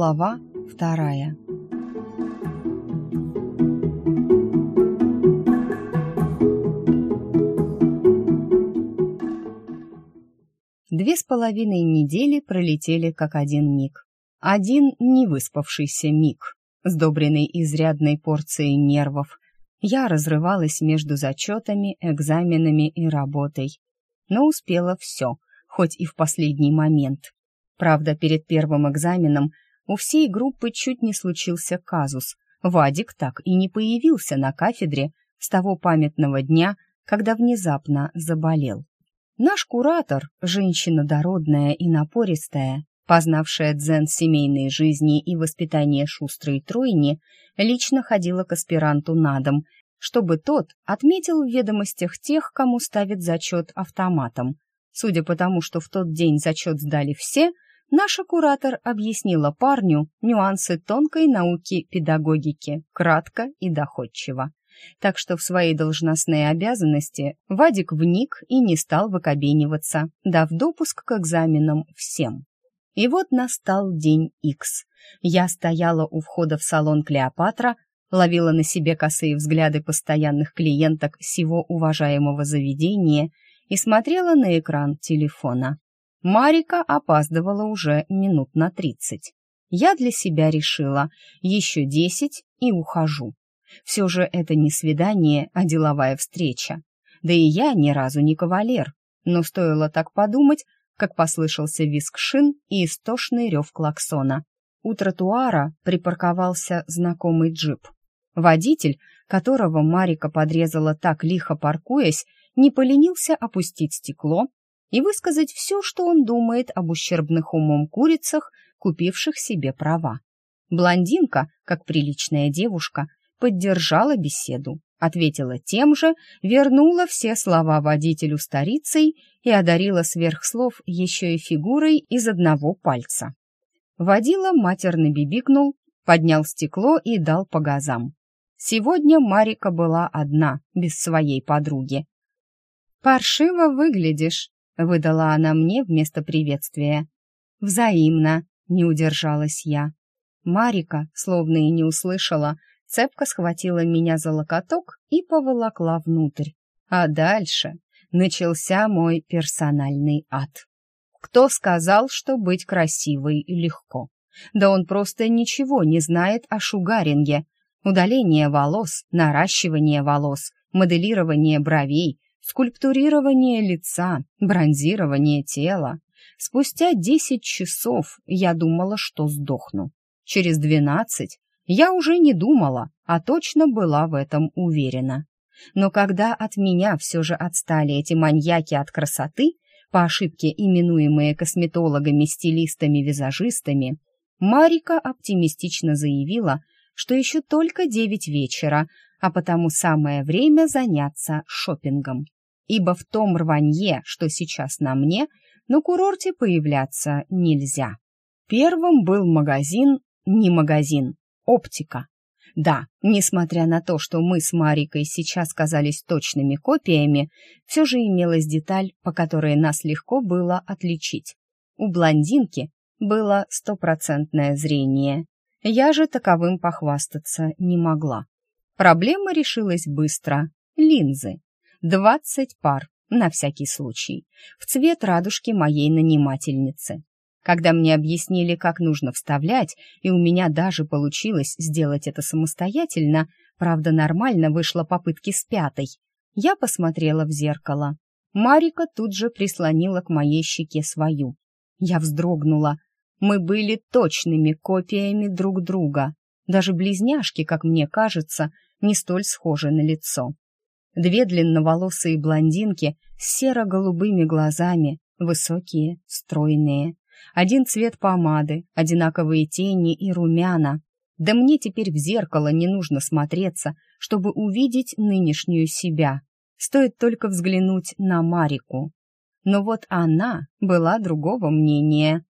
Глава вторая. Две с половиной недели пролетели как один миг. Один невыспавшийся миг, сдобренный изрядной порцией нервов. Я разрывалась между зачетами, экзаменами и работой. Но успела все, хоть и в последний момент. Правда, перед первым экзаменом у всей группы чуть не случился казус. Вадик так и не появился на кафедре с того памятного дня, когда внезапно заболел. Наш куратор, женщина дородная и напористая, познавшая дзен семейной жизни и воспитание шустрой тройни, лично ходила к аспиранту на дом, чтобы тот отметил в ведомостях тех, кому ставит зачет автоматом. Судя по тому, что в тот день зачет сдали все, наша куратор объяснила парню нюансы тонкой науки педагогики, кратко и доходчиво так что в свои должностные обязанности Вадик вник и не стал выкобениваться, дав допуск к экзаменам всем. И вот настал день Икс. Я стояла у входа в салон Клеопатра, ловила на себе косые взгляды постоянных клиенток всего уважаемого заведения и смотрела на экран телефона. Марика опаздывала уже минут на тридцать. Я для себя решила, еще десять и ухожу. Все же это не свидание, а деловая встреча. Да и я ни разу не кавалер. Но стоило так подумать, как послышался визг шин и истошный рев клаксона. У тротуара припарковался знакомый джип. Водитель, которого Марика подрезала так лихо паркуясь, не поленился опустить стекло и высказать все, что он думает об ущербных умом курицах, купивших себе права. Блондинка, как приличная девушка, поддержала беседу, ответила тем же, вернула все слова водителю старицей и одарила сверх слов еще и фигурой из одного пальца. Водила матерно бибикнул, поднял стекло и дал по газам. Сегодня Марика была одна, без своей подруги. «Паршиво выглядишь», — выдала она мне вместо приветствия. «Взаимно», — не удержалась я. Марика, словно и не услышала, цепко схватила меня за локоток и поволокла внутрь. А дальше начался мой персональный ад. Кто сказал, что быть красивой легко? Да он просто ничего не знает о шугаринге. Удаление волос, наращивание волос, моделирование бровей, скульптурирование лица, бронзирование тела. Спустя десять часов я думала, что сдохну. Через двенадцать я уже не думала, а точно была в этом уверена. Но когда от меня все же отстали эти маньяки от красоты, по ошибке именуемые косметологами, стилистами, визажистами, Марика оптимистично заявила, что еще только девять вечера, а потому самое время заняться шопингом. Ибо в том рванье, что сейчас на мне, на курорте появляться нельзя. Первым был магазин, не магазин, оптика. Да, несмотря на то, что мы с Марикой сейчас казались точными копиями, все же имелась деталь, по которой нас легко было отличить. У блондинки было стопроцентное зрение. Я же таковым похвастаться не могла. Проблема решилась быстро. Линзы. Двадцать пар, на всякий случай, в цвет радужки моей нанимательницы. Когда мне объяснили, как нужно вставлять, и у меня даже получилось сделать это самостоятельно, правда, нормально вышло попытки с пятой, я посмотрела в зеркало. Марика тут же прислонила к моей щеке свою. Я вздрогнула. Мы были точными копиями друг друга. Даже близняшки, как мне кажется, не столь схожи на лицо. Две длинноволосые блондинки с серо-голубыми глазами, высокие, стройные, один цвет помады, одинаковые тени и румяна. Да мне теперь в зеркало не нужно смотреться, чтобы увидеть нынешнюю себя. Стоит только взглянуть на Марику. Но вот она была другого мнения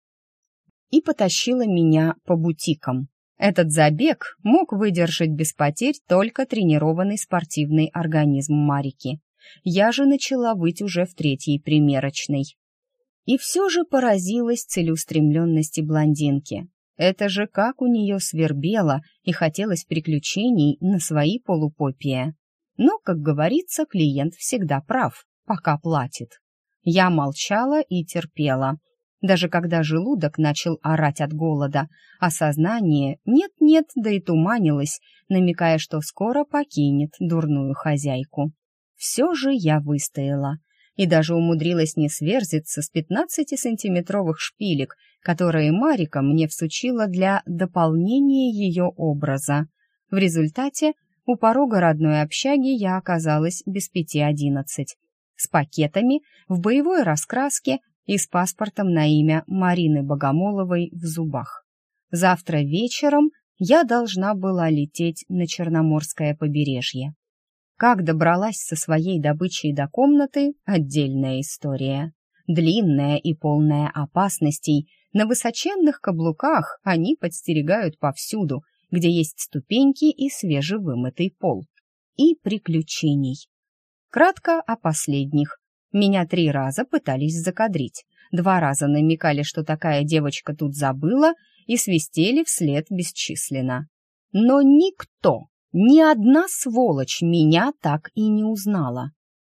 и потащила меня по бутикам. Этот забег мог выдержать без потерь только тренированный спортивный организм Марики. Я же начала быть уже в третьей примерочной и все же поразилась целеустремленности блондинки. Это же как у нее свербело и хотелось приключений на свои полупопия. Но, как говорится, клиент всегда прав, пока платит. Я молчала и терпела. Даже когда желудок начал орать от голода, а сознание нет-нет, да и туманилось, намекая, что скоро покинет дурную хозяйку. Все же я выстояла и даже умудрилась не сверзиться с 15-сантиметровых шпилек, которые Марика мне всучила для дополнения ее образа. В результате у порога родной общаги я оказалась без пяти одиннадцать, с пакетами, в боевой раскраске и с паспортом на имя Марины Богомоловой в зубах. Завтра вечером я должна была лететь на Черноморское побережье. Как добралась со своей добычей до комнаты — отдельная история. Длинная и полная опасностей, на высоченных каблуках они подстерегают повсюду, где есть ступеньки и свежевымытый пол. И приключений. Кратко о последних. Меня три раза пытались закадрить. Два раза намекали, что такая девочка тут забыла, и свистели вслед бесчисленно. Но никто ни одна сволочь меня так и не узнала.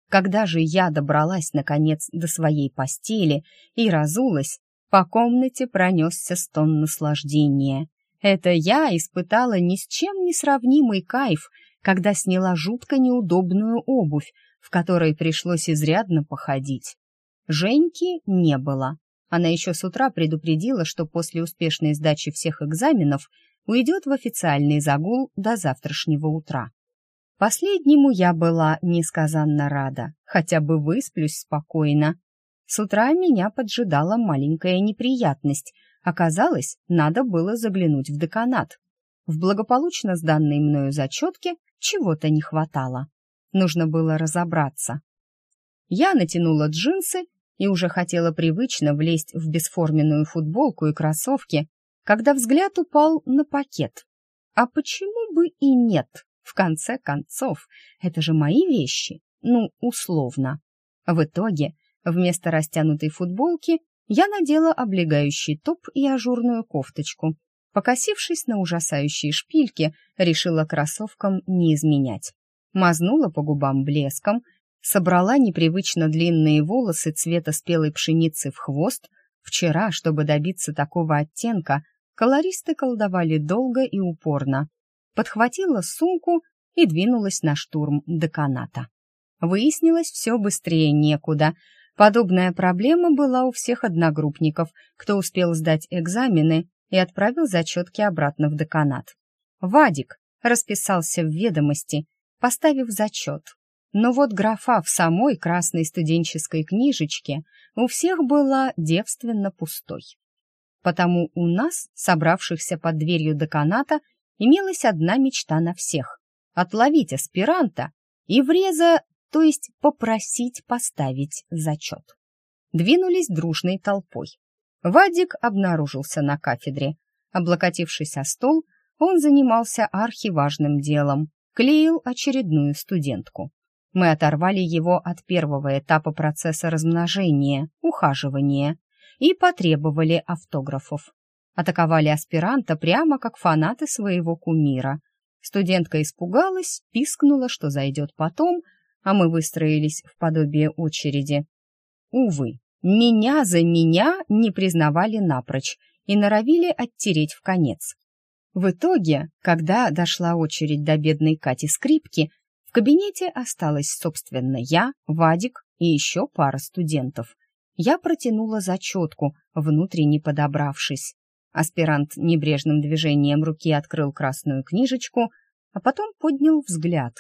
Когда же я добралась, наконец, до своей постели и разулась, по комнате пронесся стон наслаждения. Это я испытала ни с чем не сравнимый кайф, когда сняла жутко неудобную обувь, в которой пришлось изрядно походить. Женьки не было. Она еще с утра предупредила, что после успешной сдачи всех экзаменов уйдет в официальный загул до завтрашнего утра. Последнему я была несказанно рада, хотя бы высплюсь спокойно. С утра меня поджидала маленькая неприятность. Оказалось, надо было заглянуть в деканат. В благополучно сданной мною зачетке чего-то не хватало. Нужно было разобраться. Я натянула джинсы и уже хотела привычно влезть в бесформенную футболку и кроссовки, когда взгляд упал на пакет. А почему бы и нет? В конце концов, это же мои вещи, ну, условно. В итоге, вместо растянутой футболки, я надела облегающий топ и ажурную кофточку. Покосившись на ужасающие шпильки, решила кроссовкам не изменять. Мазнула по губам блеском, собрала непривычно длинные волосы цвета спелой пшеницы в хвост. Вчера, чтобы добиться такого оттенка, колористы колдовали долго и упорно. Подхватила сумку и двинулась на штурм деканата. Выяснилось все быстрее некуда. Подобная проблема была у всех одногруппников, кто успел сдать экзамены и отправил зачетки обратно в деканат. Вадик расписался в ведомости, поставив зачет. Но вот графа в самой красной студенческой книжечке у всех была девственно пустой. Потому у нас, собравшихся под дверью деканата, имелась одна мечта на всех — отловить аспиранта и вреза, то есть попросить поставить зачет. Двинулись дружной толпой. Вадик обнаружился на кафедре. Облокотившись о стол, он занимался архиважным делом, клеил очередную студентку. Мы оторвали его от первого этапа процесса размножения, ухаживания, и потребовали автографов. Атаковали аспиранта прямо как фанаты своего кумира. Студентка испугалась, пискнула, что зайдет потом, а мы выстроились в подобие очереди. Увы, меня за меня не признавали напрочь и норовили оттереть в конец. В итоге, когда дошла очередь до бедной Кати Скрипки, в кабинете осталась, собственно, я, Вадик и еще пара студентов — я протянула зачетку, внутренне подобравшись. Аспирант небрежным движением руки открыл красную книжечку, а потом поднял взгляд.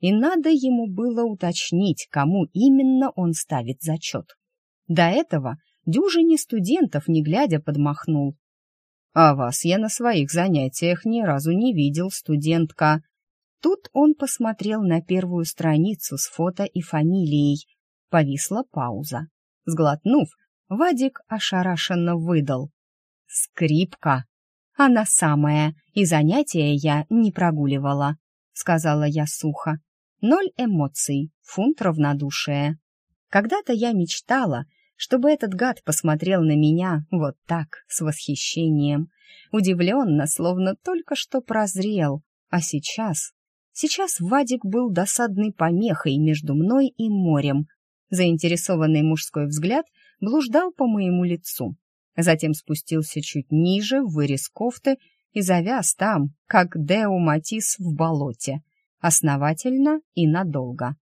И надо ему было уточнить, кому именно он ставит зачет. До этого дюжине студентов, не глядя, подмахнул. «А вас я на своих занятиях ни разу не видел, студентка». Тут он посмотрел на первую страницу с фото и фамилией. Повисла пауза. Сглотнув, Вадик ошарашенно выдал. «Скрипка!» «Она самая, и занятия я не прогуливала», — сказала я сухо. «Ноль эмоций, фунт равнодушия. Когда-то я мечтала, чтобы этот гад посмотрел на меня вот так, с восхищением, удивленно, словно только что прозрел. А сейчас... Сейчас Вадик был досадной помехой между мной и морем. Заинтересованный мужской взгляд блуждал по моему лицу. Затем спустился чуть ниже, в вырез кофты, и завяз там, как Део Матис в болоте, основательно и надолго.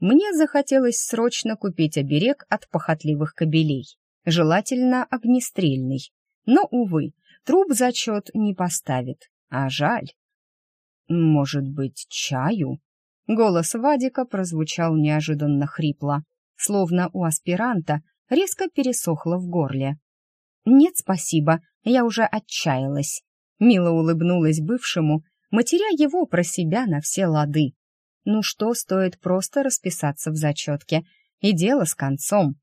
Мне захотелось срочно купить оберег от похотливых кобелей, желательно огнестрельный. Но, увы, труп зачет не поставит, а жаль. «Может быть, чаю?» Голос Вадика прозвучал неожиданно хрипло, словно у аспиранта резко пересохло в горле. «Нет, спасибо, я уже отчаялась». Мило улыбнулась бывшему, матеря его про себя на все лады. Ну что, стоит просто расписаться в зачетке, и дело с концом.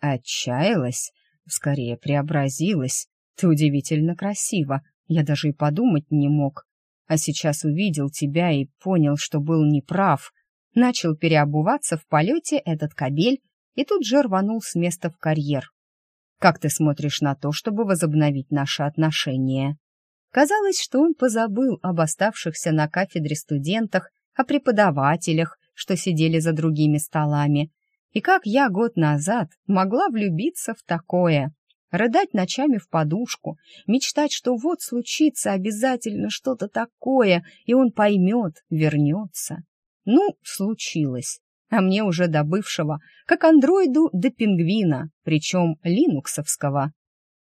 Отчаялась, скорее преобразилась. Ты удивительно красива, я даже и подумать не мог. А сейчас увидел тебя и понял, что был неправ. Начал переобуваться в полете этот кабель и тут же рванул с места в карьер. Как ты смотришь на то, чтобы возобновить наши отношения? Казалось, что он позабыл об оставшихся на кафедре студентах, о преподавателях, что сидели за другими столами. И как я год назад могла влюбиться в такое? Рыдать ночами в подушку, мечтать, что вот случится обязательно что-то такое, и он поймет, вернется. Ну, случилось. А мне уже до бывшего, как андроиду до пингвина, причем линуксовского.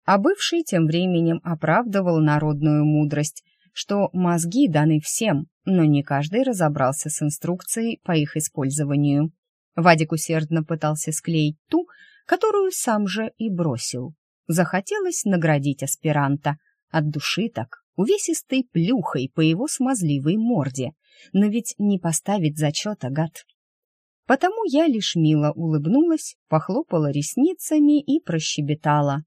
А бывший тем временем оправдывал народную мудрость, что мозги даны всем, но не каждый разобрался с инструкцией по их использованию. Вадик усердно пытался склеить ту, которую сам же и бросил. Захотелось наградить аспиранта. От души так, увесистой плюхой по его смазливой морде. Но ведь не поставить зачета, гад. Потому я лишь мило улыбнулась, похлопала ресницами и прощебетала.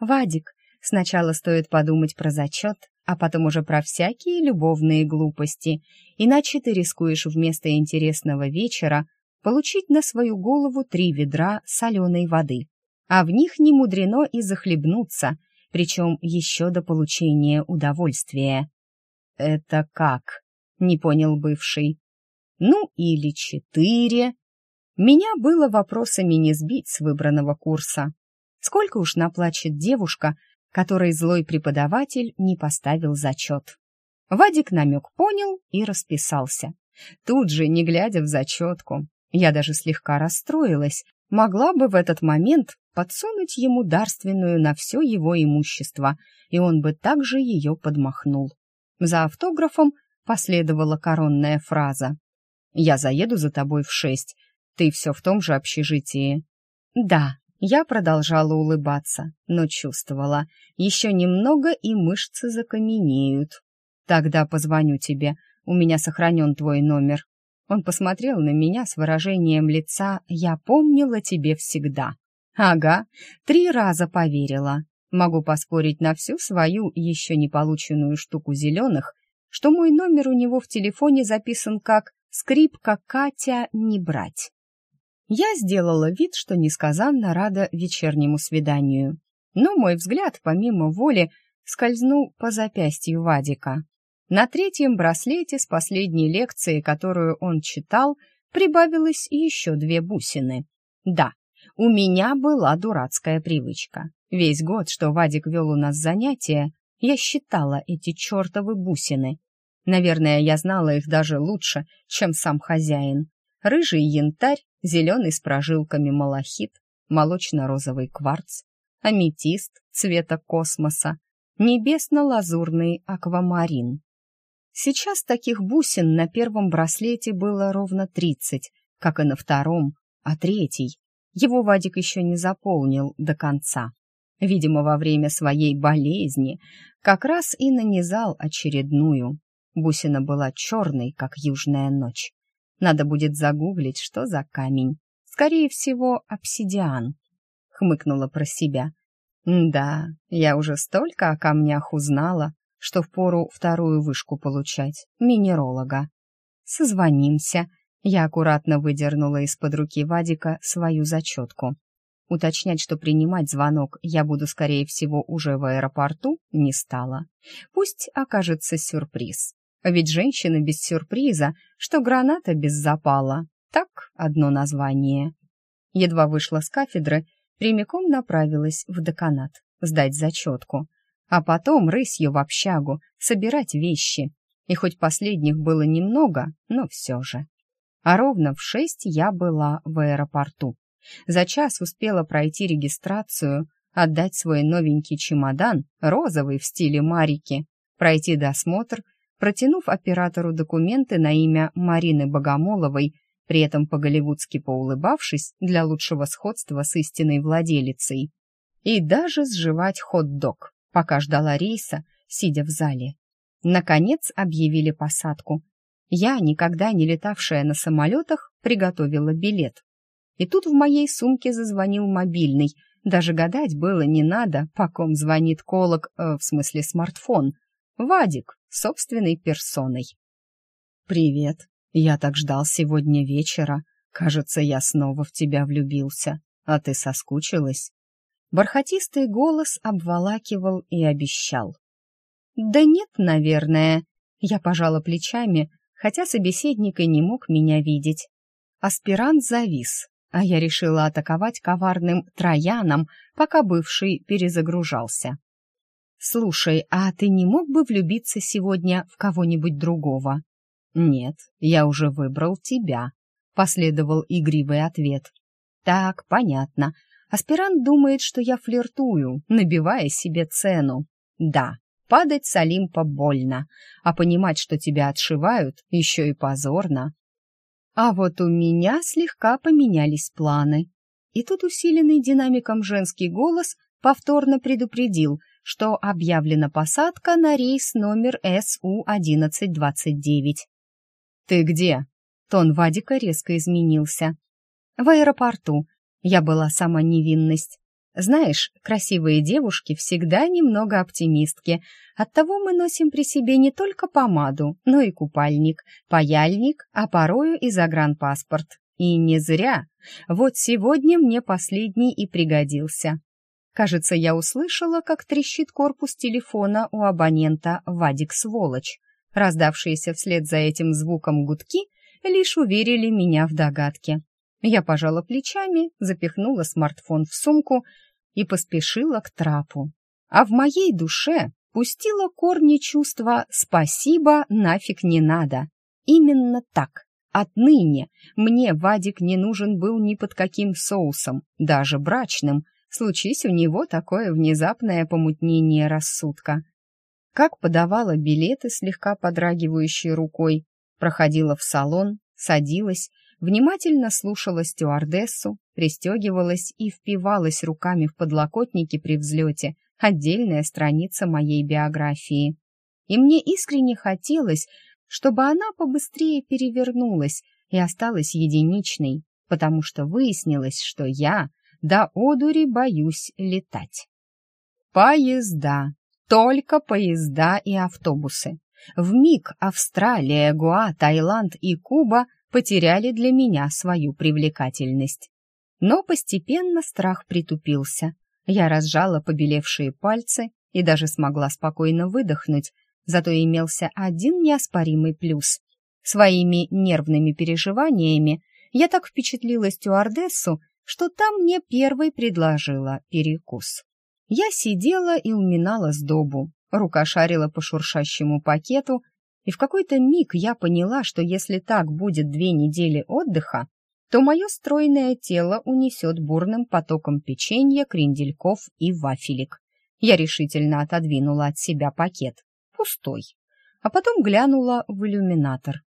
«Вадик, сначала стоит подумать про зачет, а потом уже про всякие любовные глупости, иначе ты рискуешь вместо интересного вечера получить на свою голову три ведра соленой воды, а в них не мудрено и захлебнуться, причем еще до получения удовольствия. «Это как?» — не понял бывший. «Ну, или четыре». Меня было вопросами не сбить с выбранного курса. Сколько уж наплачет девушка, которой злой преподаватель не поставил зачет. Вадик намек понял и расписался. Тут же, не глядя в зачетку, я даже слегка расстроилась, могла бы в этот момент подсунуть ему дарственную на все его имущество, и он бы также ее подмахнул. За автографом последовала коронная фраза. «Я заеду за тобой в шесть. Ты все в том же общежитии». «Да», я продолжала улыбаться, но чувствовала, еще немного и мышцы закаменеют. «Тогда позвоню тебе, у меня сохранен твой номер». Он посмотрел на меня с выражением лица «Я помнила тебе всегда». «Ага, три раза поверила. Могу поспорить на всю свою еще не полученную штуку зеленых, что мой номер у него в телефоне записан как «Скрипка Катя не брать». Я сделала вид, что несказанно рада вечернему свиданию. Но мой взгляд, помимо воли, скользнул по запястью Вадика. На третьем браслете с последней лекции, которую он читал, прибавилось еще две бусины. Да, у меня была дурацкая привычка. Весь год, что Вадик вел у нас занятия, я считала эти чертовы бусины. Наверное, я знала их даже лучше, чем сам хозяин. Рыжий янтарь, зеленый с прожилками малахит, молочно-розовый кварц, аметист цвета космоса, небесно-лазурный аквамарин. Сейчас таких бусин на первом браслете было ровно тридцать, как и на втором, а третий его Вадик еще не заполнил до конца. Видимо, во время своей болезни как раз и нанизал очередную. Бусина была черной, как южная ночь. Надо будет загуглить, что за камень. Скорее всего, обсидиан. Хмыкнула про себя. Да, я уже столько о камнях узнала, что впору вторую вышку получать, минеролога. Созвонимся. Я аккуратно выдернула из-под руки Вадика свою зачетку. Уточнять, что принимать звонок я буду, скорее всего, уже в аэропорту, не стала. Пусть окажется сюрприз. Ведь женщина без сюрприза, что граната без запала. Так одно название. Едва вышла с кафедры, прямиком направилась в деканат, сдать зачетку. А потом рысью в общагу, собирать вещи. И хоть последних было немного, но все же. А ровно в шесть я была в аэропорту. За час успела пройти регистрацию, отдать свой новенький чемодан, розовый в стиле Марики, пройти досмотр, протянув оператору документы на имя Марины Богомоловой, при этом по-голливудски поулыбавшись для лучшего сходства с истинной владелицей, и даже сживать хот-дог, пока ждала рейса, сидя в зале. Наконец объявили посадку. Я, никогда не летавшая на самолетах, приготовила билет. И тут в моей сумке зазвонил мобильный. Даже гадать было не надо, по ком звонит колок, э, в смысле смартфон. Вадик, собственной персоной. «Привет. Я так ждал сегодня вечера. Кажется, я снова в тебя влюбился. А ты соскучилась?» Бархатистый голос обволакивал и обещал. «Да нет, наверное». Я пожала плечами, хотя собеседник и не мог меня видеть. Аспирант завис, а я решила атаковать коварным трояном, пока бывший перезагружался. «Слушай, а ты не мог бы влюбиться сегодня в кого-нибудь другого?» «Нет, я уже выбрал тебя», — последовал игривый ответ. «Так, понятно. Аспирант думает, что я флиртую, набивая себе цену. Да, падать с Олимпа больно, а понимать, что тебя отшивают, еще и позорно. А вот у меня слегка поменялись планы. И тут усиленный динамиком женский голос повторно предупредил, что объявлена посадка на рейс номер СУ-1129. «Ты где?» Тон Вадика резко изменился. «В аэропорту. Я была сама невинность. Знаешь, красивые девушки всегда немного оптимистки. Оттого мы носим при себе не только помаду, но и купальник, паяльник, а порою и загранпаспорт. И не зря. Вот сегодня мне последний и пригодился. Кажется, я услышала, как трещит корпус телефона у абонента «Вадик сволочь». Раздавшиеся вслед за этим звуком гудки лишь уверили меня в догадке. Я пожала плечами, запихнула смартфон в сумку и поспешила к трапу. А в моей душе пустила корни чувства «спасибо, нафиг не надо». Именно так. Отныне мне Вадик не нужен был ни под каким соусом, даже брачным, случись у него такое внезапное помутнение рассудка. Как подавала билеты слегка подрагивающей рукой, проходила в салон, садилась внимательно слушала стюардессу, пристегивалась и впивалась руками в подлокотники при взлете, отдельная страница моей биографии. И мне искренне хотелось, чтобы она побыстрее перевернулась и осталась единичной, потому что выяснилось, что я до одури боюсь летать. Поезда, только поезда и автобусы. В миг Австралия, Гуа, Таиланд и Куба потеряли для меня свою привлекательность. Но постепенно страх притупился. Я разжала побелевшие пальцы и даже смогла спокойно выдохнуть, зато имелся один неоспоримый плюс. Своими нервными переживаниями я так впечатлила стюардессу, что та мне первой предложила перекус. Я сидела и уминала сдобу, рука шарила по шуршащему пакету, и в какой-то миг я поняла, что если так будет две недели отдыха, то мое стройное тело унесет бурным потоком печенья, крендельков и вафелек. Я решительно отодвинула от себя пакет. Пустой. А потом глянула в иллюминатор.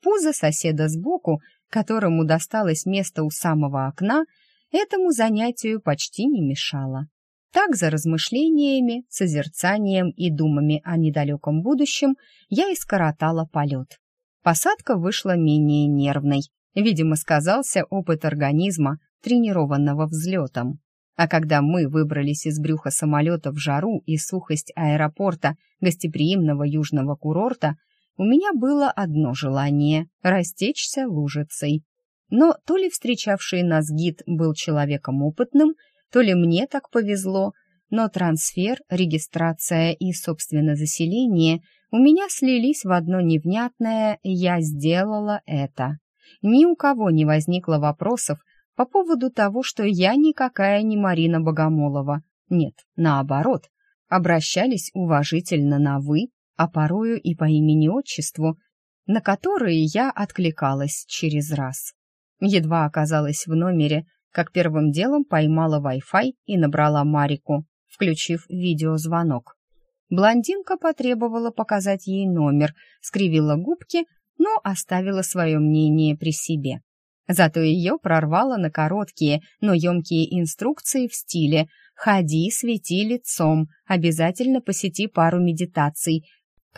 Пузо соседа сбоку, которому досталось место у самого окна, этому занятию почти не мешало. Так, за размышлениями, созерцанием и думами о недалеком будущем, я и скоротала полет. Посадка вышла менее нервной. Видимо, сказался опыт организма, тренированного взлетом. А когда мы выбрались из брюха самолета в жару и сухость аэропорта гостеприимного южного курорта, у меня было одно желание — растечься лужицей. Но то ли встречавший нас гид был человеком опытным, то ли мне так повезло, но трансфер, регистрация и, собственно, заселение у меня слились в одно невнятное «я сделала это». Ни у кого не возникло вопросов по поводу того, что я никакая не Марина Богомолова. Нет, наоборот, обращались уважительно на «вы», а порою и по имени-отчеству, на которые я откликалась через раз. Едва оказалась в номере, как первым делом поймала Wi-Fi и набрала Марику, включив видеозвонок. Блондинка потребовала показать ей номер, скривила губки, но оставила свое мнение при себе. Зато ее прорвало на короткие, но емкие инструкции в стиле «Ходи, свети лицом, обязательно посети пару медитаций,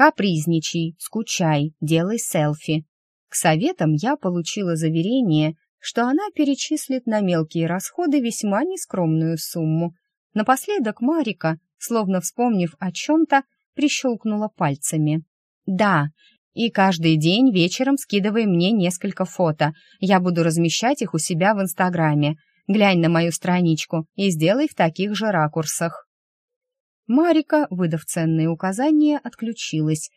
капризничай, скучай, делай селфи». К советам я получила заверение, что она перечислит на мелкие расходы весьма нескромную сумму. Напоследок Марика, словно вспомнив о чем-то, прищелкнула пальцами. «Да, и каждый день вечером скидывай мне несколько фото. Я буду размещать их у себя в Инстаграме. Глянь на мою страничку и сделай в таких же ракурсах». Марика, выдав ценные указания, отключилась,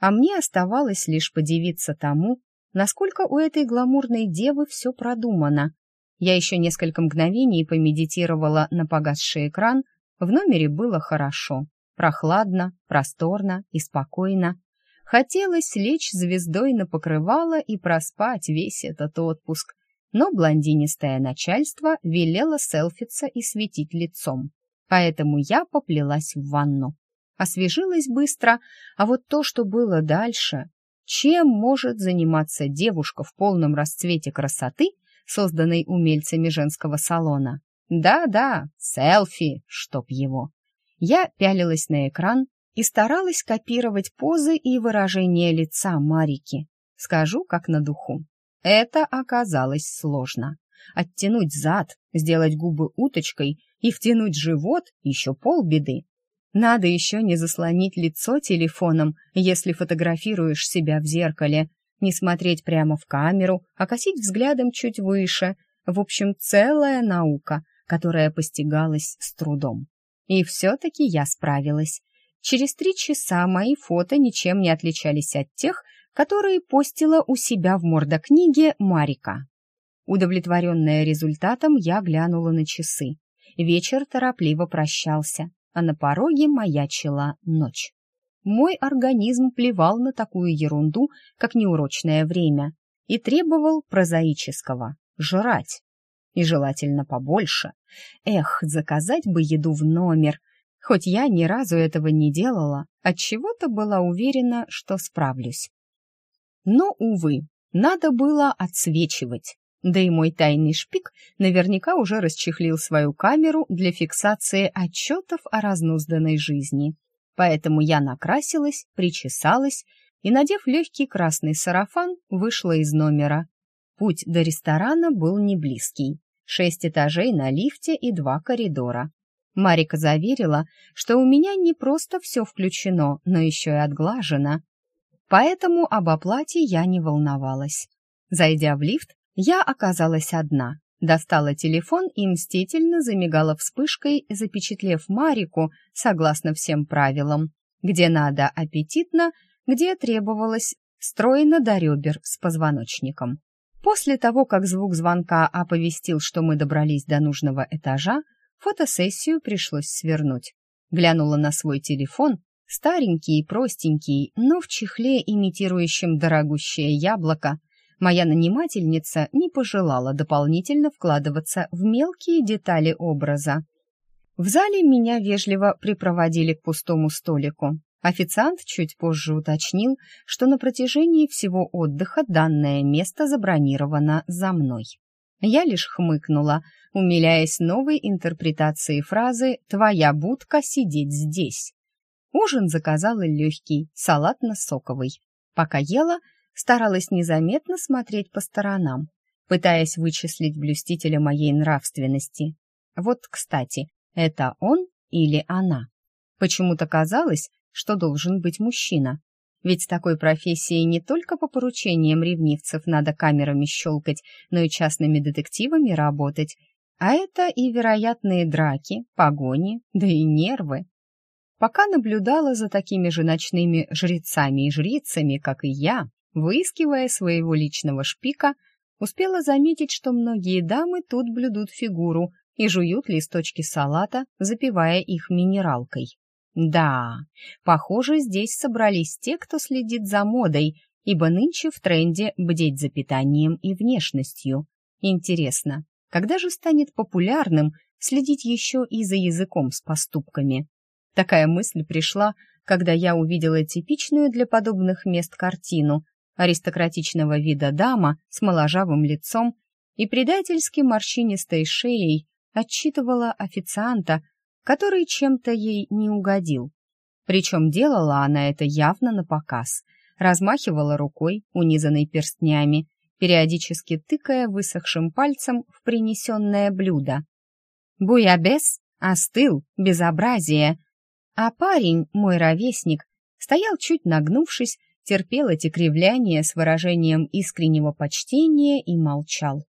а мне оставалось лишь подивиться тому, насколько у этой гламурной девы все продумано. Я еще несколько мгновений помедитировала на погасший экран, в номере было хорошо, прохладно, просторно и спокойно. Хотелось лечь звездой на покрывало и проспать весь этот отпуск, но блондинистое начальство велело селфиться и светить лицом, поэтому я поплелась в ванну. Освежилась быстро, а вот то, что было дальше, чем может заниматься девушка в полном расцвете красоты, созданной умельцами женского салона? Да-да, селфи, чтоб его. Я пялилась на экран и старалась копировать позы и выражения лица Марики. Скажу как на духу. Это оказалось сложно. Оттянуть зад, сделать губы уточкой и втянуть живот — еще полбеды. Надо еще не заслонить лицо телефоном, если фотографируешь себя в зеркале, не смотреть прямо в камеру, а косить взглядом чуть выше. В общем, целая наука, которая постигалась с трудом. И все-таки я справилась. Через три часа мои фото ничем не отличались от тех, которые постила у себя в мордокниге Марика. Удовлетворенная результатом, я глянула на часы. Вечер торопливо прощался а на пороге маячила ночь. Мой организм плевал на такую ерунду, как неурочное время, и требовал прозаического — жрать. И желательно побольше. Эх, заказать бы еду в номер. Хоть я ни разу этого не делала, отчего-то была уверена, что справлюсь. Но, увы, надо было отсвечивать. Да и мой тайный шпик наверняка уже расчехлил свою камеру для фиксации отчетов о разнузданной жизни. Поэтому я накрасилась, причесалась и, надев легкий красный сарафан, вышла из номера. Путь до ресторана был не близкий. Шесть этажей на лифте и два коридора. Марика заверила, что у меня не просто все включено, но еще и отглажено. Поэтому об оплате я не волновалась. Зайдя в лифт, я оказалась одна, достала телефон и мстительно замигала вспышкой, запечатлев Марику согласно всем правилам. Где надо аппетитно, где требовалось стройно до ребер с позвоночником. После того, как звук звонка оповестил, что мы добрались до нужного этажа, фотосессию пришлось свернуть. Глянула на свой телефон, старенький и простенький, но в чехле, имитирующем дорогущее яблоко, моя нанимательница не пожелала дополнительно вкладываться в мелкие детали образа. В зале меня вежливо припроводили к пустому столику. Официант чуть позже уточнил, что на протяжении всего отдыха данное место забронировано за мной. Я лишь хмыкнула, умиляясь новой интерпретации фразы «Твоя будка сидеть здесь». Ужин заказала легкий, салатно-соковый. Пока ела, старалась незаметно смотреть по сторонам, пытаясь вычислить блюстителя моей нравственности. Вот, кстати, это он или она? Почему-то казалось, что должен быть мужчина. Ведь с такой профессией не только по поручениям ревнивцев надо камерами щелкать, но и частными детективами работать. А это и вероятные драки, погони, да и нервы. Пока наблюдала за такими же ночными жрецами и жрицами, как и я, выискивая своего личного шпика, успела заметить, что многие дамы тут блюдут фигуру и жуют листочки салата, запивая их минералкой. Да, похоже, здесь собрались те, кто следит за модой, ибо нынче в тренде бдеть за питанием и внешностью. Интересно, когда же станет популярным следить еще и за языком с поступками? Такая мысль пришла, когда я увидела типичную для подобных мест картину аристократичного вида дама с моложавым лицом и предательски морщинистой шеей отчитывала официанта, который чем-то ей не угодил. Причем делала она это явно на показ, размахивала рукой, унизанной перстнями, периодически тыкая высохшим пальцем в принесенное блюдо. Буябес остыл, безобразие, а парень, мой ровесник, стоял чуть нагнувшись, терпел эти кривляния с выражением искреннего почтения и молчал.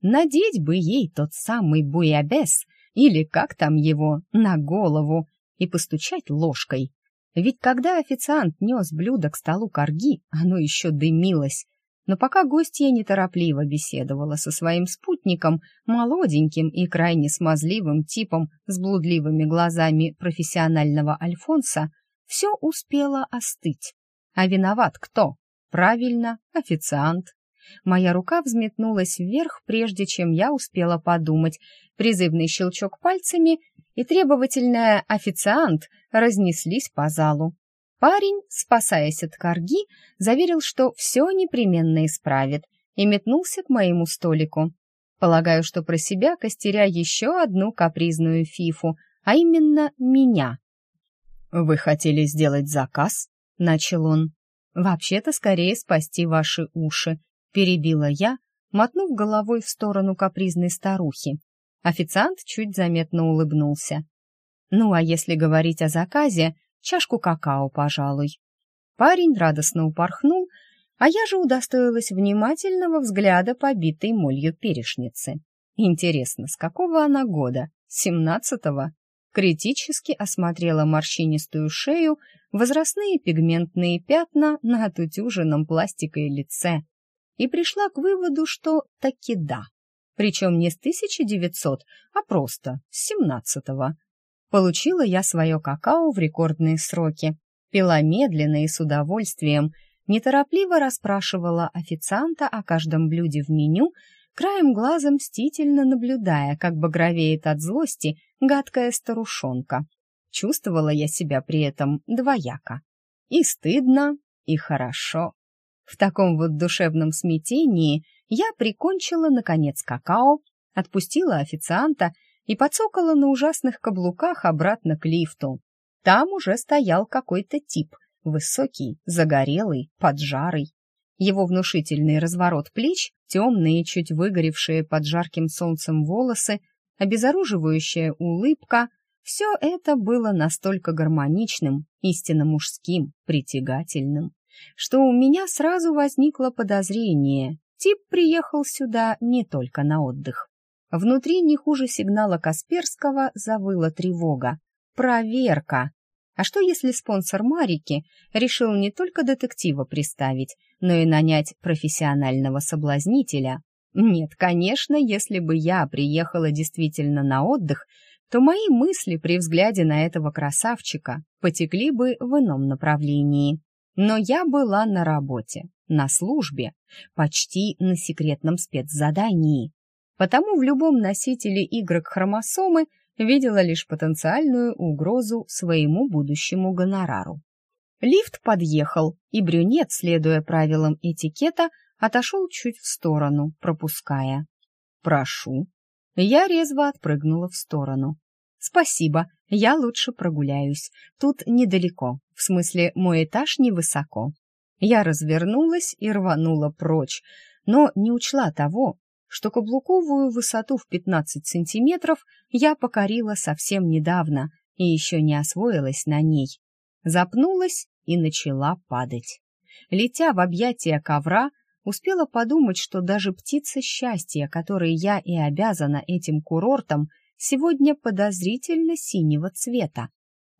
Надеть бы ей тот самый буябес, или как там его, на голову, и постучать ложкой. Ведь когда официант нес блюдо к столу корги, оно еще дымилось. Но пока гостья неторопливо беседовала со своим спутником, молоденьким и крайне смазливым типом с блудливыми глазами профессионального Альфонса, все успело остыть. А виноват кто? Правильно, официант. Моя рука взметнулась вверх, прежде чем я успела подумать. Призывный щелчок пальцами и требовательная «официант» разнеслись по залу. Парень, спасаясь от корги, заверил, что все непременно исправит, и метнулся к моему столику. Полагаю, что про себя костеря еще одну капризную фифу, а именно меня. «Вы хотели сделать заказ?» — начал он. «Вообще-то скорее спасти ваши уши», — перебила я, мотнув головой в сторону капризной старухи. Официант чуть заметно улыбнулся. «Ну, а если говорить о заказе, чашку какао, пожалуй». Парень радостно упорхнул, а я же удостоилась внимательного взгляда побитой молью перешницы. Интересно, с какого она года? Семнадцатого? Критически осмотрела морщинистую шею, возрастные пигментные пятна на отутюженном пластикой лице и пришла к выводу, что таки да. Причем не с 1900, а просто с 17-го. Получила я свое какао в рекордные сроки, пила медленно и с удовольствием, неторопливо расспрашивала официанта о каждом блюде в меню, краем глаза мстительно наблюдая, как багровеет от злости гадкая старушонка. Чувствовала я себя при этом двояко. И стыдно, и хорошо. В таком вот душевном смятении я прикончила, наконец, какао, отпустила официанта и подсокала на ужасных каблуках обратно к лифту. Там уже стоял какой-то тип, высокий, загорелый, поджарый. Его внушительный разворот плеч, темные, чуть выгоревшие под жарким солнцем волосы, обезоруживающая улыбка — все это было настолько гармоничным, истинно мужским, притягательным, что у меня сразу возникло подозрение. Тип приехал сюда не только на отдых. Внутри не хуже сигнала Касперского завыла тревога. Проверка! А что если спонсор Марики решил не только детектива приставить, но и нанять профессионального соблазнителя? Нет, конечно, если бы я приехала действительно на отдых, то мои мысли при взгляде на этого красавчика потекли бы в ином направлении. Но я была на работе, на службе, почти на секретном спецзадании. Потому в любом носителе Y-хромосомы видела лишь потенциальную угрозу своему будущему гонорару. Лифт подъехал, и брюнет, следуя правилам этикета, отошел чуть в сторону, пропуская. «Прошу». Я резво отпрыгнула в сторону. «Спасибо, я лучше прогуляюсь. Тут недалеко, в смысле, мой этаж невысоко». Я развернулась и рванула прочь, но не учла того, что каблуковую высоту в 15 сантиметров я покорила совсем недавно и еще не освоилась на ней. Запнулась и начала падать. Летя в объятия ковра, успела подумать, что даже птица счастья, которой я и обязана этим курортом, сегодня подозрительно синего цвета.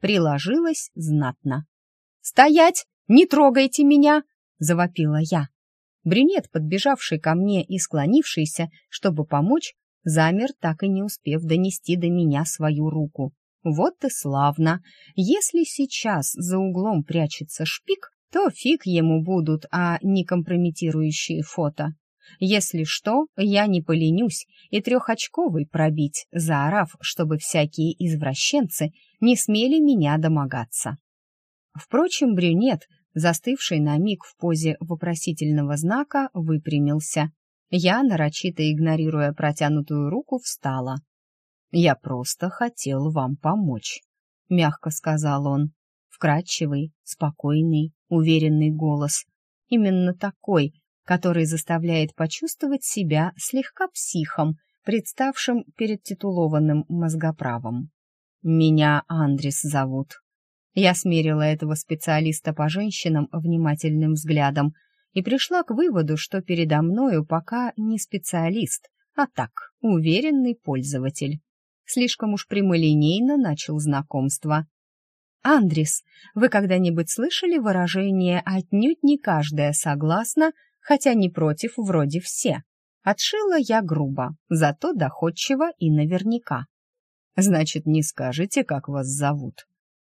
Приложилась знатно. «Стоять! Не трогайте меня!» — завопила я. Брюнет, подбежавший ко мне и склонившийся, чтобы помочь, замер, так и не успев донести до меня свою руку. Вот и славно. Если сейчас за углом прячется шпик, то фиг ему будут, а не компрометирующие фото. Если что, я не поленюсь и трехочковый пробить, заорав, чтобы всякие извращенцы не смели меня домогаться. Впрочем, брюнет, застывший на миг в позе вопросительного знака, выпрямился. Я, нарочито игнорируя протянутую руку, встала. «Я просто хотел вам помочь», — мягко сказал он. Вкрадчивый, спокойный, уверенный голос. Именно такой, который заставляет почувствовать себя слегка психом, представшим перед титулованным мозгоправом. «Меня Андрис зовут». Я смерила этого специалиста по женщинам внимательным взглядом и пришла к выводу, что передо мною пока не специалист, а так, уверенный пользователь. Слишком уж прямолинейно начал знакомство. «Андрис, вы когда-нибудь слышали выражение «отнюдь не каждая согласна, хотя не против вроде все»?» Отшила я грубо, зато доходчиво и наверняка. «Значит, не скажете, как вас зовут?»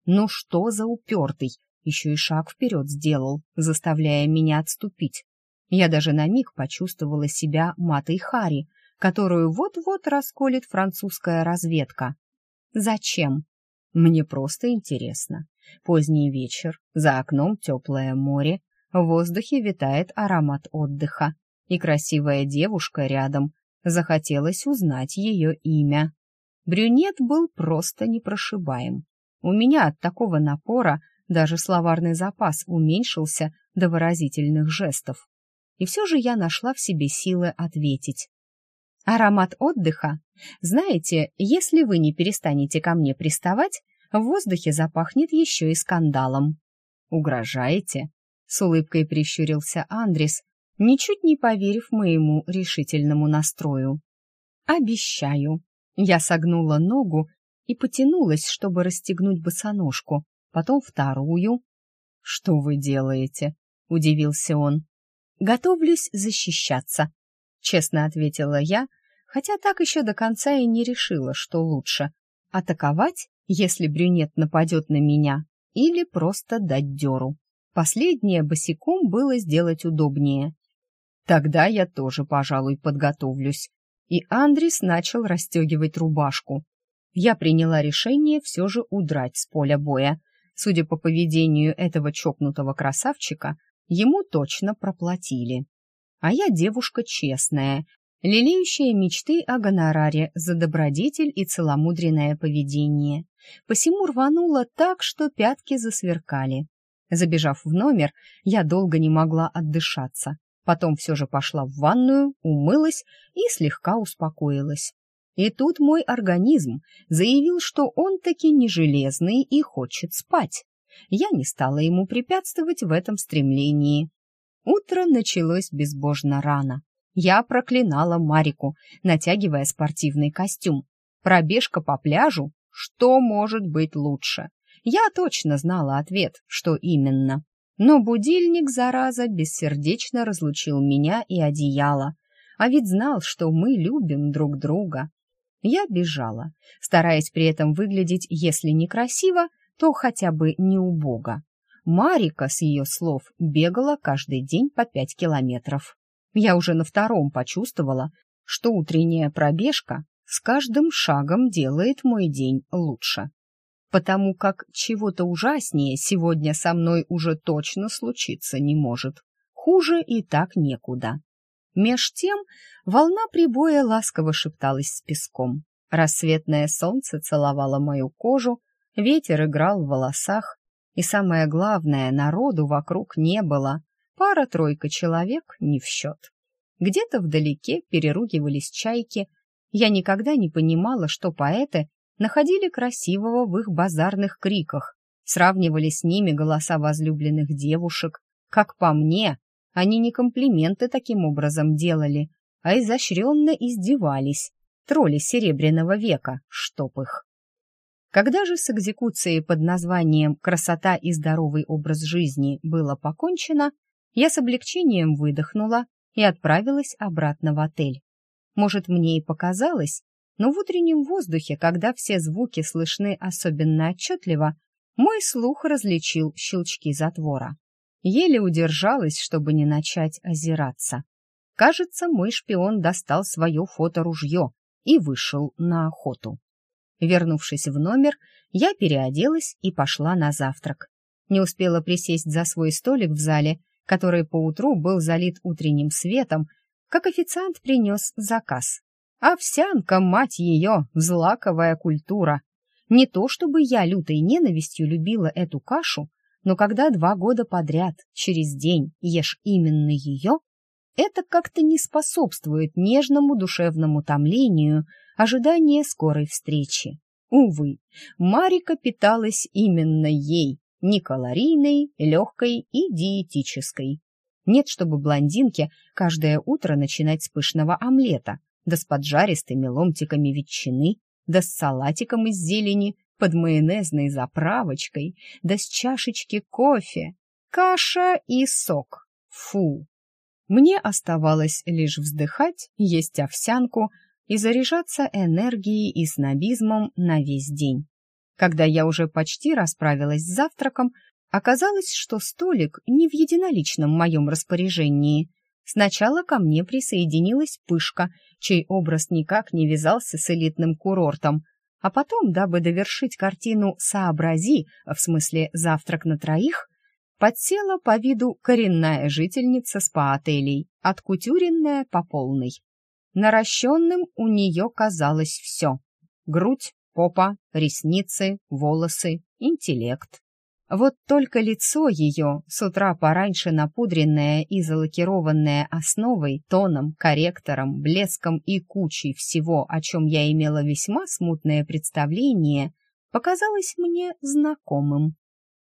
«Ну что за упертый?» Еще и шаг вперед сделал, заставляя меня отступить. Я даже на миг почувствовала себя матой Хари, которую вот-вот расколет французская разведка. «Зачем?» Мне просто интересно. Поздний вечер, за окном теплое море, в воздухе витает аромат отдыха, и красивая девушка рядом. Захотелось узнать ее имя. Брюнет был просто непрошибаем. У меня от такого напора даже словарный запас уменьшился до выразительных жестов. И все же я нашла в себе силы ответить. Аромат отдыха. Знаете, если вы не перестанете ко мне приставать, в воздухе запахнет еще и скандалом. Угрожаете? С улыбкой прищурился Андрис, ничуть не поверив моему решительному настрою. Обещаю. Я согнула ногу и потянулась, чтобы расстегнуть босоножку, потом вторую. Что вы делаете? удивился он. Готовлюсь защищаться, честно ответила я, хотя так еще до конца и не решила, что лучше — атаковать, если брюнет нападет на меня, или просто дать дёру. Последнее босиком было сделать удобнее. Тогда я тоже, пожалуй, подготовлюсь. И Андрис начал расстегивать рубашку. Я приняла решение все же удрать с поля боя. Судя по поведению этого чокнутого красавчика, ему точно проплатили. А я девушка честная, лелеющая мечты о гонораре за добродетель и целомудренное поведение. Посему рванула так, что пятки засверкали. Забежав в номер, я долго не могла отдышаться. Потом все же пошла в ванную, умылась и слегка успокоилась. И тут мой организм заявил, что он таки не железный и хочет спать. Я не стала ему препятствовать в этом стремлении. Утро началось безбожно рано. Я проклинала Марику, натягивая спортивный костюм. Пробежка по пляжу? Что может быть лучше? Я точно знала ответ, что именно. Но будильник, зараза, бессердечно разлучил меня и одеяло. А ведь знал, что мы любим друг друга. Я бежала, стараясь при этом выглядеть, если не красиво, то хотя бы не убого. Марика, с ее слов, бегала каждый день по пять километров. Я уже на втором почувствовала, что утренняя пробежка с каждым шагом делает мой день лучше. Потому как чего-то ужаснее сегодня со мной уже точно случиться не может. Хуже и так некуда. Меж тем волна прибоя ласково шепталась с песком. Рассветное солнце целовало мою кожу, ветер играл в волосах, и самое главное, народу вокруг не было. Пара-тройка человек не в счет. Где-то вдалеке переругивались чайки. Я никогда не понимала, что поэты находили красивого в их базарных криках. сравнивали с ними голоса возлюбленных девушек. Как по мне, они не комплименты таким образом делали, а изощренно издевались. Тролли Серебряного века, чтоб их. Когда же с экзекуцией под названием «Красота и здоровый образ жизни» было покончено, я с облегчением выдохнула и отправилась обратно в отель. Может, мне и показалось, но в утреннем воздухе, когда все звуки слышны особенно отчетливо, мой слух различил щелчки затвора. Еле удержалась, чтобы не начать озираться. Кажется, мой шпион достал свое фоторужье и вышел на охоту. Вернувшись в номер, я переоделась и пошла на завтрак. Не успела присесть за свой столик в зале, который поутру был залит утренним светом, как официант принес заказ. Овсянка, мать ее, злаковая культура. Не то чтобы я лютой ненавистью любила эту кашу, но когда два года подряд, через день, ешь именно ее, это как-то не способствует нежному душевному томлению ожидания скорой встречи. Увы, Марика питалась именно ей, некалорийной, легкой и диетической. Нет, чтобы блондинке каждое утро начинать с пышного омлета, да с поджаристыми ломтиками ветчины, да с салатиком из зелени, под майонезной заправочкой, да с чашечки кофе. Каша и сок. Фу! Мне оставалось лишь вздыхать, есть овсянку и заряжаться энергией и снобизмом на весь день. Когда я уже почти расправилась с завтраком, оказалось, что столик не в единоличном моем распоряжении. Сначала ко мне присоединилась Пышка, чей образ никак не вязался с элитным курортом, а потом, дабы довершить картину «сообрази», в смысле «завтрак на троих», подсела по виду коренная жительница спа-отелей, откутюренная по полной. Наращенным у нее казалось все — грудь, попа, ресницы, волосы, интеллект. Вот только лицо ее, с утра пораньше напудренное и залакированное основой, тоном, корректором, блеском и кучей всего, о чем я имела весьма смутное представление, показалось мне знакомым.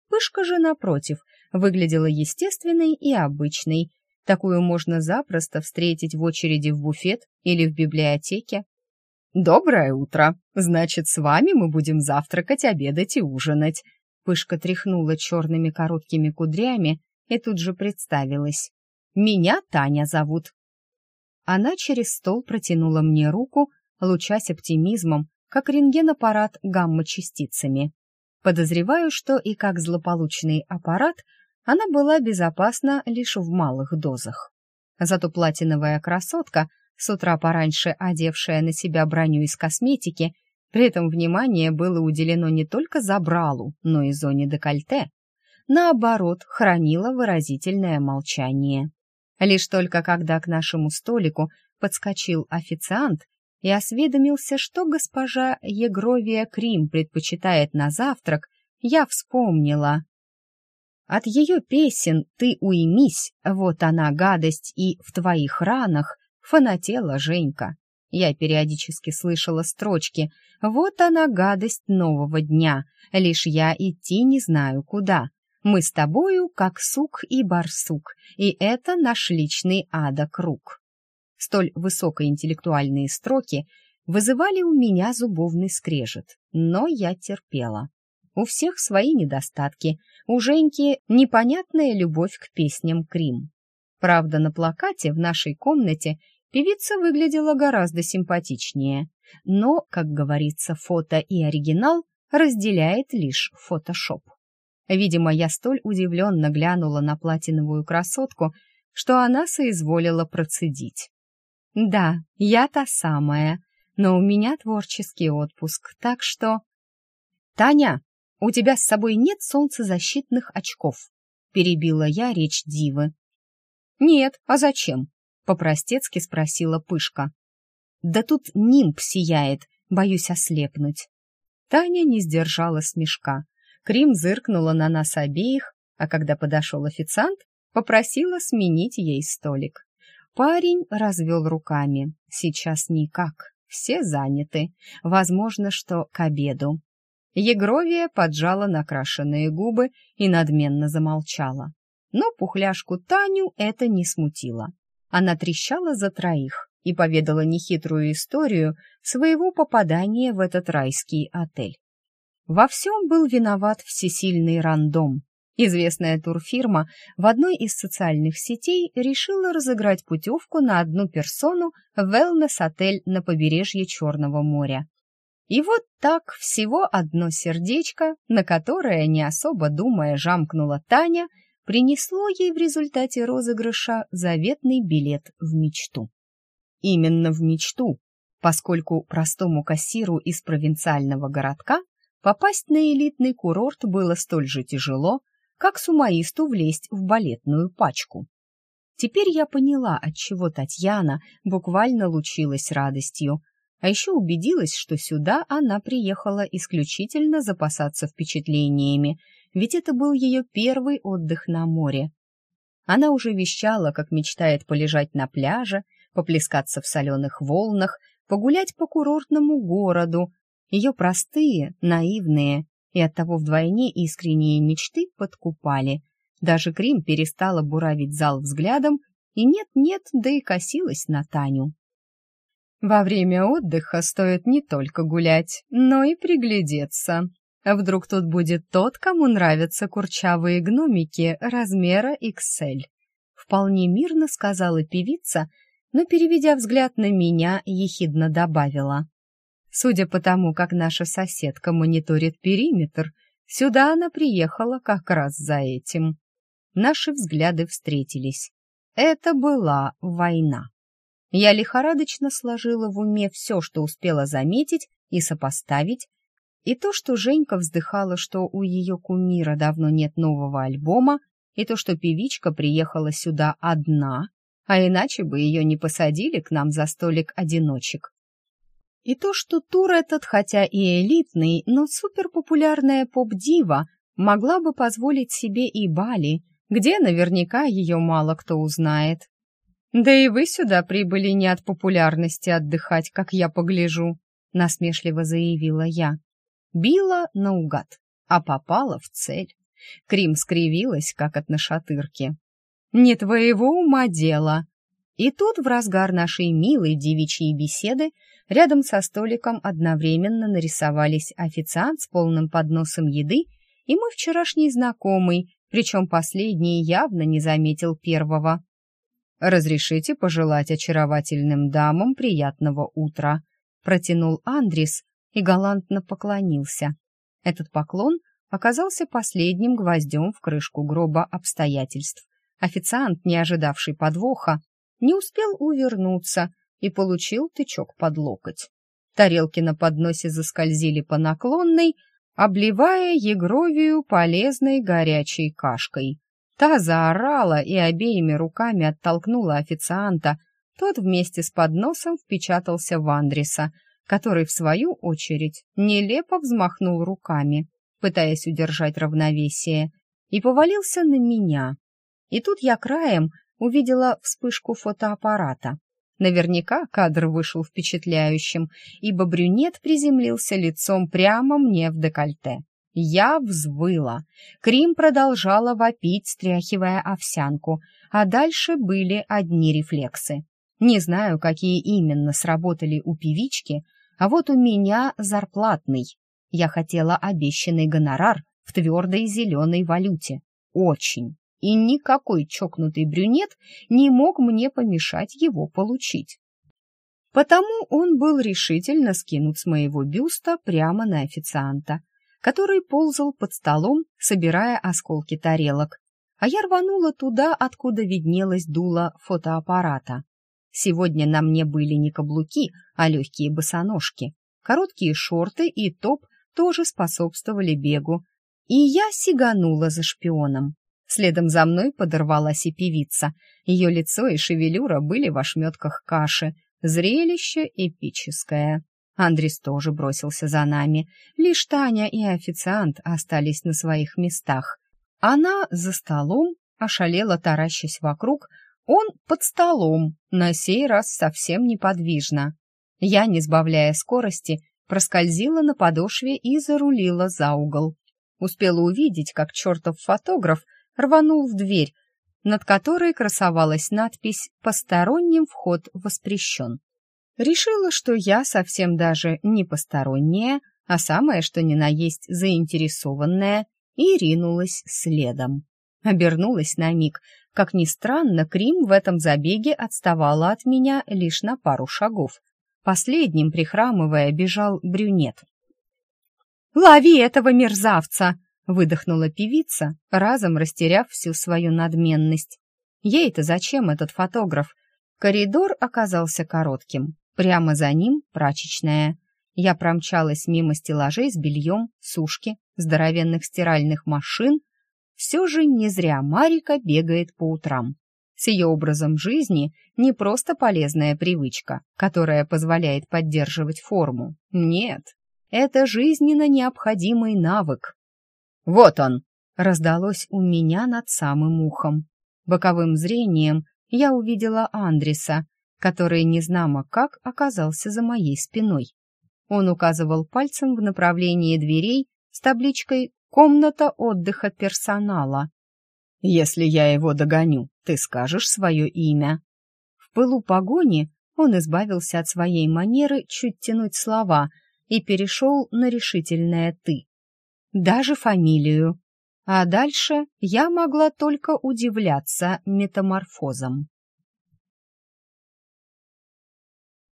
Пышка же, напротив, выглядела естественной и обычной. Такую можно запросто встретить в очереди в буфет или в библиотеке. «Доброе утро! Значит, с вами мы будем завтракать, обедать и ужинать», Пышка тряхнула черными короткими кудрями и тут же представилась. «Меня Таня зовут». Она через стол протянула мне руку, лучась оптимизмом, как рентген-аппарат гамма-частицами. Подозреваю, что и как злополучный аппарат она была безопасна лишь в малых дозах. Зато платиновая красотка, с утра пораньше одевшая на себя броню из косметики, при этом внимание было уделено не только забралу, но и зоне декольте. Наоборот, хранило выразительное молчание. Лишь только когда к нашему столику подскочил официант и осведомился, что госпожа Егровия Крим предпочитает на завтрак, я вспомнила. От ее песен «Ты уймись», «Вот она, гадость» и «В твоих ранах» фанатела Женька. Я периодически слышала строчки «Вот она, гадость нового дня, лишь я идти не знаю куда. Мы с тобою, как сук и барсук, и это наш личный ада круг». Столь высокоинтеллектуальные строки вызывали у меня зубовный скрежет, но я терпела. У всех свои недостатки, у Женьки непонятная любовь к песням Крим. Правда, на плакате в нашей комнате Певица выглядела гораздо симпатичнее, но, как говорится, фото и оригинал разделяет лишь фотошоп. Видимо, я столь удивленно глянула на платиновую красотку, что она соизволила процедить. «Да, я та самая, но у меня творческий отпуск, так что...» «Таня, у тебя с собой нет солнцезащитных очков?» — перебила я речь Дивы. «Нет, а зачем?» По-простецки спросила Пышка. «Да тут нимб сияет, боюсь ослепнуть». Таня не сдержала смешка. Крим зыркнула на нас обеих, а когда подошел официант, попросила сменить ей столик. Парень развел руками. Сейчас никак, все заняты. Возможно, что к обеду. Егровия поджала накрашенные губы и надменно замолчала. Но пухляшку Таню это не смутило. Она трещала за троих и поведала нехитрую историю своего попадания в этот райский отель. Во всем был виноват всесильный рандом. Известная турфирма в одной из социальных сетей решила разыграть путевку на одну персону в wellness-отель на побережье Черного моря. И вот так всего одно сердечко, на которое, не особо думая, жамкнула Таня, принесло ей в результате розыгрыша заветный билет в мечту. Именно в мечту, поскольку простому кассиру из провинциального городка попасть на элитный курорт было столь же тяжело, как сумаисту влезть в балетную пачку. Теперь я поняла, отчего Татьяна буквально лучилась радостью, а еще убедилась, что сюда она приехала исключительно запасаться впечатлениями, ведь это был ее первый отдых на море. Она уже вещала, как мечтает полежать на пляже, поплескаться в соленых волнах, погулять по курортному городу. Ее простые, наивные и оттого вдвойне искренние мечты подкупали. Даже Крим перестала буравить зал взглядом и нет-нет, да и косилась на Таню. Во время отдыха стоит не только гулять, но и приглядеться. А вдруг тут будет тот, кому нравятся курчавые гномики размера XL. Вполне мирно сказала певица, но, переведя взгляд на меня, ехидно добавила. Судя по тому, как наша соседка мониторит периметр, сюда она приехала как раз за этим. Наши взгляды встретились. Это была война. Я лихорадочно сложила в уме все, что успела заметить и сопоставить, и то, что Женька вздыхала, что у ее кумира давно нет нового альбома, и то, что певичка приехала сюда одна, а иначе бы ее не посадили к нам за столик одиночек. И то, что тур этот, хотя и элитный, но суперпопулярная поп-дива, могла бы позволить себе и Бали, где наверняка ее мало кто узнает. «Да и вы сюда прибыли не от популярности отдыхать, как я погляжу», — насмешливо заявила я. Била наугад, а попала в цель. Крим скривилась, как от нашатырки. «Не твоего ума дело!» И тут, в разгар нашей милой девичьей беседы, рядом со столиком одновременно нарисовались официант с полным подносом еды и мой вчерашний знакомый, причем последний явно не заметил первого. «Разрешите пожелать очаровательным дамам приятного утра», протянул Андрис и галантно поклонился. Этот поклон оказался последним гвоздем в крышку гроба обстоятельств. Официант, не ожидавший подвоха, не успел увернуться и получил тычок под локоть. Тарелки на подносе заскользили по наклонной, обливая егровию полезной горячей кашкой. Та заорала и обеими руками оттолкнула официанта. Тот вместе с подносом впечатался в Андреса, который, в свою очередь, нелепо взмахнул руками, пытаясь удержать равновесие, и повалился на меня. И тут я краем увидела вспышку фотоаппарата. Наверняка кадр вышел впечатляющим, ибо брюнет приземлился лицом прямо мне в декольте. Я взвыла. Крим продолжала вопить, стряхивая овсянку, а дальше были одни рефлексы. Не знаю, какие именно сработали у певички, а вот у меня зарплатный. Я хотела обещанный гонорар в твердой зеленой валюте. Очень. И никакой чокнутый брюнет не мог мне помешать его получить. Потому он был решительно скинут с моего бюста прямо на официанта, который ползал под столом, собирая осколки тарелок, а я рванула туда, откуда виднелось дуло фотоаппарата. Сегодня на мне были не каблуки, а легкие босоножки. Короткие шорты и топ тоже способствовали бегу, и я сиганула за шпионом. Следом за мной подорвалась и певица. Ее лицо и шевелюра были в ошметках каши. Зрелище эпическое. Андрис тоже бросился за нами. Лишь Таня и официант остались на своих местах. Она за столом, ошалела таращась вокруг, он под столом, на сей раз совсем неподвижно. Я, не сбавляя скорости, проскользила на подошве и зарулила за угол. Успела увидеть, как чертов фотограф рванул в дверь, над которой красовалась надпись «Посторонним вход воспрещен». Решила, что я совсем даже не посторонняя, а самое что ни на есть заинтересованная, и ринулась следом. Обернулась на миг. Как ни странно, Крим в этом забеге отставала от меня лишь на пару шагов. Последним, прихрамывая, бежал брюнет. «Лови этого мерзавца!» — выдохнула певица, разом растеряв всю свою надменность. Ей-то зачем этот фотограф? Коридор оказался коротким. Прямо за ним прачечная. Я промчалась мимо стеллажей с бельем, сушки, здоровенных стиральных машин. Все же не зря Марика бегает по утрам. С ее образом жизни не просто полезная привычка, которая позволяет поддерживать форму. Нет, это жизненно необходимый навык. «Вот он!» — раздалось у меня над самым ухом. Боковым зрением я увидела Андреса, который незнамо как оказался за моей спиной. Он указывал пальцем в направлении дверей с табличкой «Комната отдыха персонала». «Если я его догоню, ты скажешь свое имя». В пылу погони он избавился от своей манеры чуть тянуть слова и перешел на решительное «ты». Даже фамилию. А дальше я могла только удивляться метаморфозам.